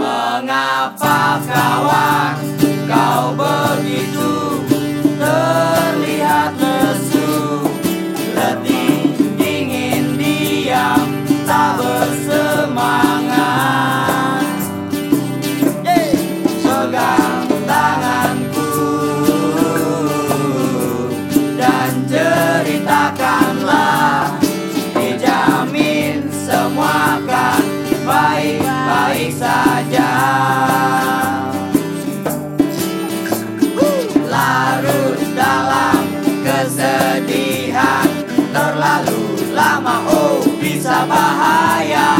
Mengapa kawan saja. Larut dalam kesedihan Terlalu lama oh bisa bahaya.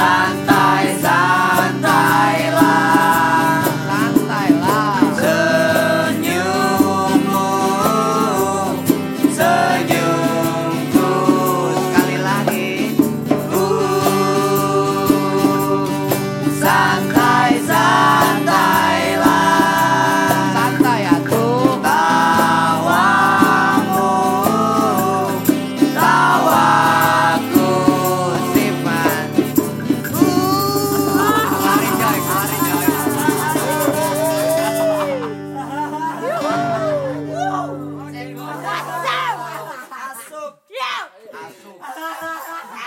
Santa. そう、あかあ。